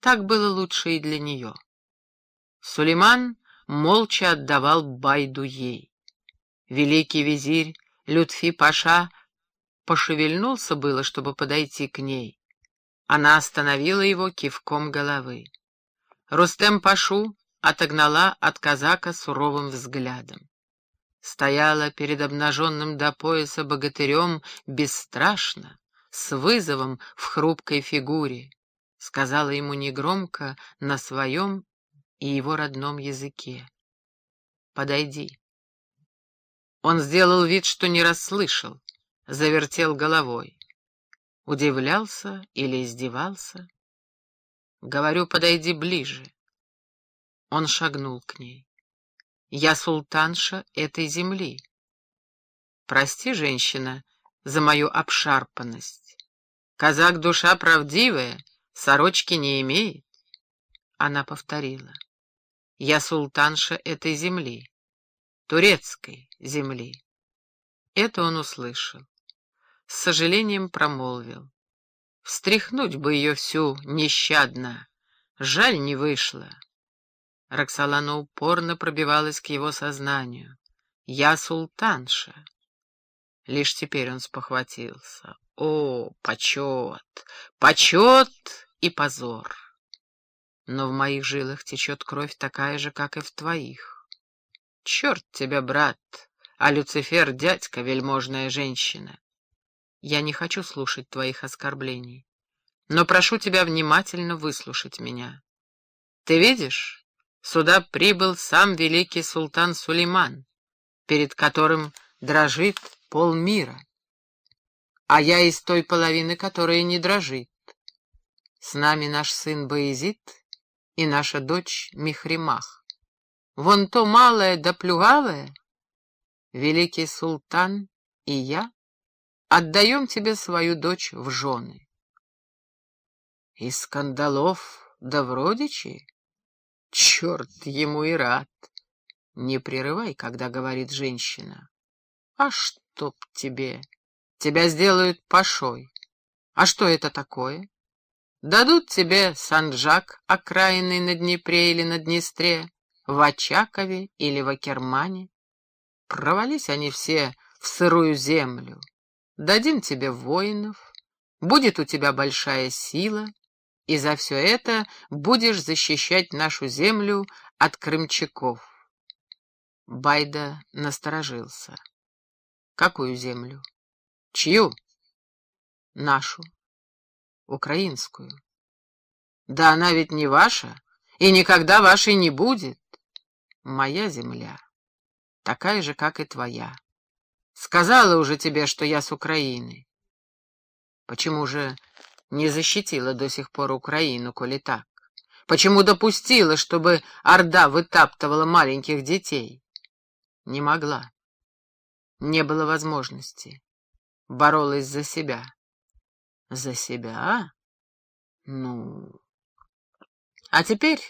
Так было лучше и для нее. Сулейман молча отдавал байду ей. Великий визирь Лютфи Паша пошевельнулся было, чтобы подойти к ней. Она остановила его кивком головы. Рустем Пашу отогнала от казака суровым взглядом. Стояла перед обнаженным до пояса богатырем бесстрашно, с вызовом в хрупкой фигуре, сказала ему негромко на своем и его родном языке. «Подойди». Он сделал вид, что не расслышал, завертел головой. Удивлялся или издевался. Говорю, подойди ближе. Он шагнул к ней. Я султанша этой земли. Прости, женщина, за мою обшарпанность. Казак душа правдивая, сорочки не имеет. Она повторила. Я султанша этой земли, турецкой земли. Это он услышал. С сожалением промолвил. Встряхнуть бы ее всю нещадно. Жаль, не вышло. Роксолана упорно пробивалась к его сознанию. «Я султанша». Лишь теперь он спохватился. «О, почет! Почет и позор!» Но в моих жилах течет кровь такая же, как и в твоих. Черт тебя, брат, а Люцифер — дядька, вельможная женщина. Я не хочу слушать твоих оскорблений, но прошу тебя внимательно выслушать меня. Ты видишь, Сюда прибыл сам великий султан Сулейман, перед которым дрожит полмира. А я из той половины, которая не дрожит. С нами наш сын Боязид и наша дочь Михримах. Вон то малое да плюгавое, великий султан и я отдаем тебе свою дочь в жены. Из скандалов да в родичи? Черт ему и рад. Не прерывай, когда говорит женщина. А чтоб тебе? Тебя сделают пашой. А что это такое? Дадут тебе санджак, окраинный на Днепре или на Днестре, в Очакове или в Акермане. Провались они все в сырую землю. Дадим тебе воинов, будет у тебя большая сила, и за все это будешь защищать нашу землю от крымчаков. Байда насторожился. Какую землю? Чью? Нашу. Украинскую. Да она ведь не ваша, и никогда вашей не будет. Моя земля, такая же, как и твоя. Сказала уже тебе, что я с Украины. Почему же не защитила до сих пор Украину, коли так? Почему допустила, чтобы Орда вытаптывала маленьких детей? Не могла. Не было возможности. Боролась за себя. За себя? Ну... А теперь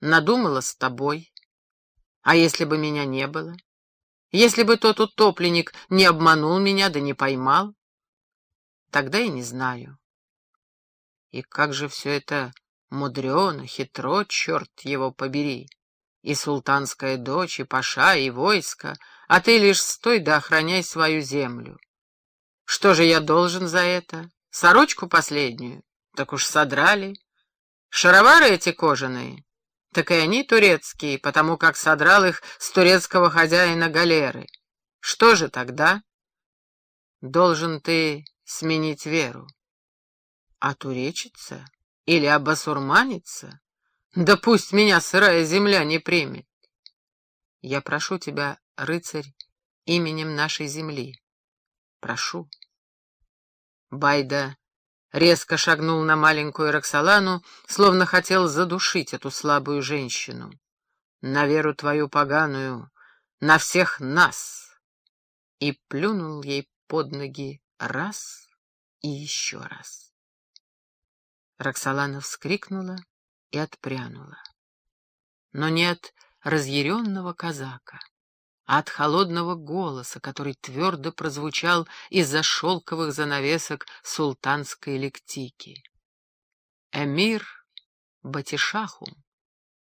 надумала с тобой. А если бы меня не было? Если бы тот утопленник не обманул меня, да не поймал? Тогда я не знаю. И как же все это мудрено, хитро, черт его побери. И султанская дочь, и паша, и войско, а ты лишь стой да охраняй свою землю. Что же я должен за это? Сорочку последнюю? Так уж содрали. Шаровары эти кожаные? Так и они турецкие, потому как содрал их с турецкого хозяина галеры. Что же тогда? Должен ты сменить веру. Отуречиться или обосурманиться? Да пусть меня сырая земля не примет. Я прошу тебя, рыцарь, именем нашей земли. Прошу. Байда резко шагнул на маленькую Роксолану, словно хотел задушить эту слабую женщину. На веру твою поганую, на всех нас! И плюнул ей под ноги раз и еще раз. Роксолана вскрикнула и отпрянула. Но не от разъяренного казака, а от холодного голоса, который твердо прозвучал из-за шелковых занавесок султанской лектики. Эмир Батишаху.